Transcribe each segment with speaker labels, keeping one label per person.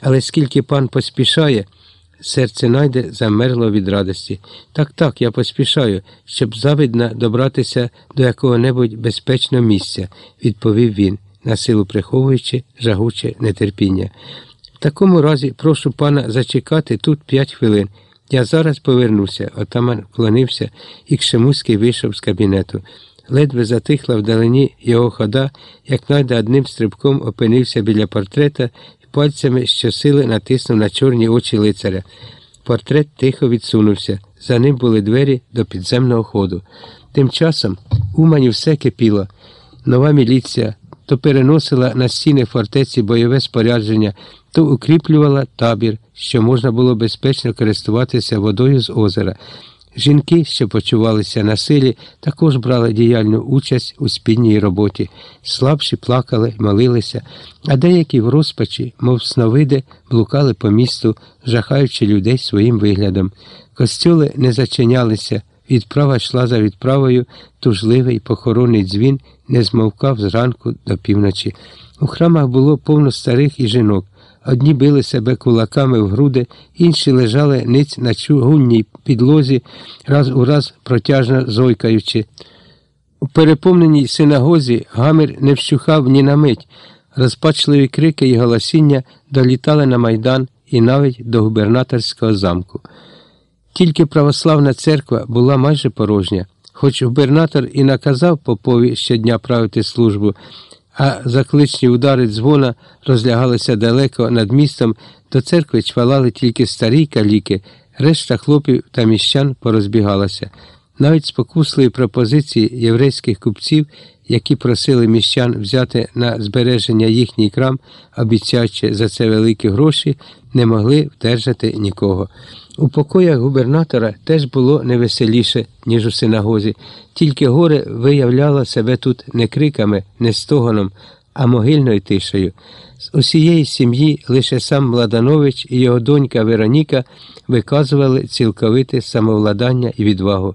Speaker 1: Але скільки пан поспішає, серце найде замерло від радості. Так, так, я поспішаю, щоб завидно добратися до якого-небудь безпечного місця, відповів він, на силу приховуючи жагуче нетерпіння. В такому разі прошу пана зачекати тут п'ять хвилин. Я зараз повернуся. Отаман вклонився, і Кшемуський вийшов з кабінету. Ледве затихла вдалині його хода, як найде одним стрибком опинився біля портрета пальцями щосили натиснув на чорні очі лицаря. Портрет тихо відсунувся. За ним були двері до підземного ходу. Тим часом Умані все кипіло. Нова міліція то переносила на стіни фортеці бойове спорядження, то укріплювала табір, що можна було безпечно користуватися водою з озера. Жінки, що почувалися на силі, також брали діяльну участь у спільній роботі, слабші плакали, молилися, а деякі в розпачі, мов сновиди, блукали по місту, жахаючи людей своїм виглядом. Костюли не зачинялися, відправа йшла за відправою, тужливий похоронний дзвін не змовкав зранку до півночі. У храмах було повно старих і жінок. Одні били себе кулаками в груди, інші лежали ниць на чугунній підлозі, раз у раз протяжно зойкаючи. У переповненій синагозі гамір не вщухав ні на мить. Розпачливі крики і голосіння долітали на майдан і навіть до губернаторського замку. Тільки православна церква була майже порожня, хоч губернатор і наказав попові щодня правити службу а закличні удари дзвона розлягалися далеко над містом, до церкви чвалали тільки старі каліки, решта хлопів та міщан порозбігалася. Навіть спокусливі пропозиції єврейських купців, які просили міщан взяти на збереження їхній крам, обіцяючи за це великі гроші, не могли вдержати нікого. У покоях губернатора теж було невеселіше, ніж у синагозі, тільки горе виявляло себе тут не криками, не стогоном, а могильною тишею. З усієї сім'ї лише сам Младанович і його донька Вероніка виказували цілковите самовладання і відвагу.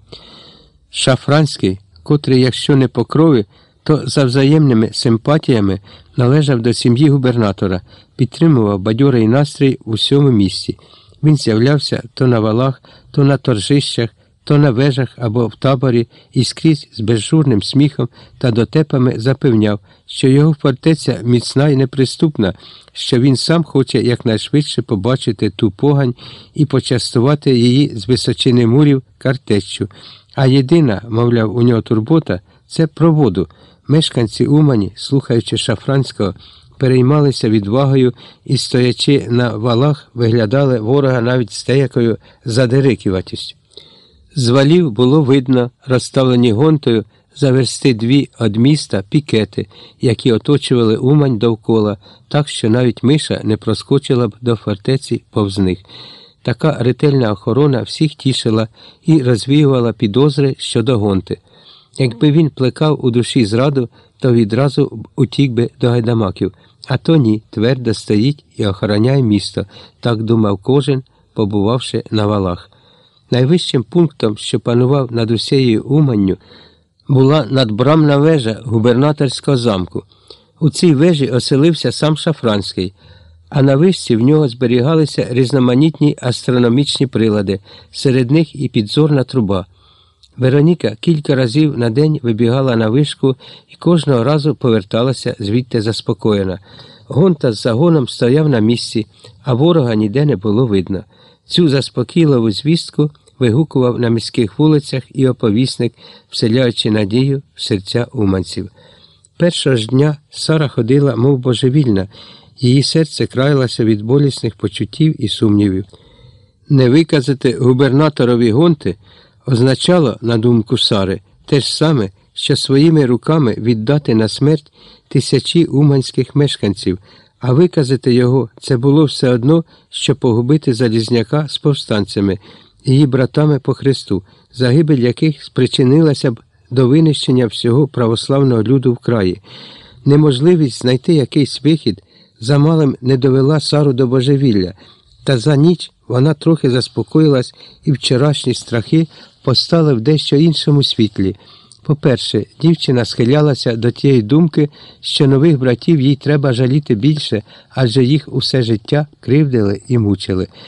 Speaker 1: Шафранський, котрий, якщо не по крові, то за взаємними симпатіями належав до сім'ї губернатора, підтримував бадьорий настрій у всьому місті. Він з'являвся то на валах, то на торжищах, то на вежах або в таборі і скрізь з безжурним сміхом та дотепами запевняв, що його фортеця міцна і неприступна, що він сам хоче якнайшвидше побачити ту погань і почастувати її з височини мурів картеччю. А єдина, мовляв, у нього турбота це про воду. Мешканці Умані, слухаючи Шафранського, переймалися відвагою і, стоячи на валах, виглядали ворога навіть з деякою задириківатістю. З валів було видно, розставлені гонтою за версти дві від міста пікети, які оточували Умань довкола, так що навіть миша не проскочила б до фортеці повз них. Така ретельна охорона всіх тішила і розвіювала підозри щодо гонти. Якби він плекав у душі зраду, то відразу утік би до гайдамаків, а то ні, твердо стоїть і охороняє місто, так думав кожен, побувавши на валах. Найвищим пунктом, що панував над усією Уманню, була надбрамна вежа губернаторського замку. У цій вежі оселився сам Шафранський, а на вишці в нього зберігалися різноманітні астрономічні прилади, серед них і підзорна труба. Вероніка кілька разів на день вибігала на вишку і кожного разу поверталася звідти заспокоєна. Гонта з загоном стояв на місці, а ворога ніде не було видно. Цю заспокійливу звістку вигукував на міських вулицях і оповісник, вселяючи надію в серця уманців. Першого ж дня Сара ходила, мов божевільна, її серце краялося від болісних почуттів і сумнівів. Не виказати губернаторові гонти означало, на думку Сари, те ж саме, що своїми руками віддати на смерть тисячі уманських мешканців, а виказати його це було все одно, що погубити Залізняка з повстанцями, її братами по Христу, загибель яких спричинилася б до винищення всього православного люду в краї. Неможливість знайти якийсь вихід замалим не довела Сару до божевілля, та за ніч вона трохи заспокоїлась і вчорашні страхи постали в дещо іншому світлі. По-перше, дівчина схилялася до тієї думки, що нових братів їй треба жаліти більше, адже їх усе життя кривдили і мучили.